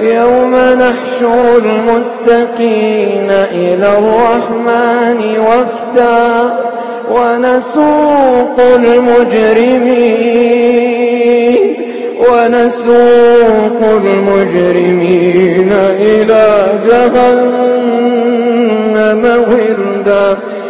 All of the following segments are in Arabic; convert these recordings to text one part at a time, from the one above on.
يوم نحشر المتقين إلى الرحمن وفدا ونسوق المجرمين ونسوق المجرمين إلى جهنم.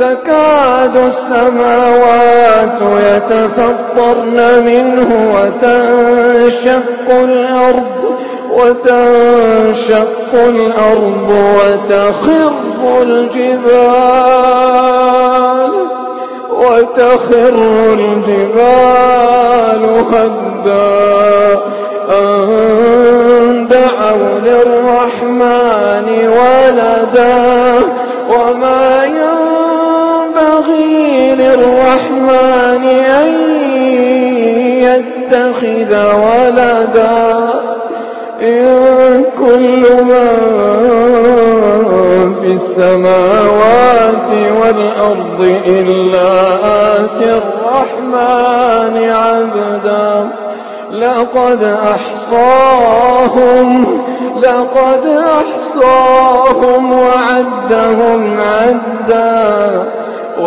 تكاد السماوات يتفطرن منه وتنشق الأرض وتنشق الأرض وتخر الجبال وتخر الجبال هدا. أن دعوا للرحمن ولدا وما للرحمن أن يتخذ ولدا. إن كل من في السماوات والأرض إلا آتي الرحمن عبدا. لقد أحصاهم لقد أحصاهم وعدهم عدا.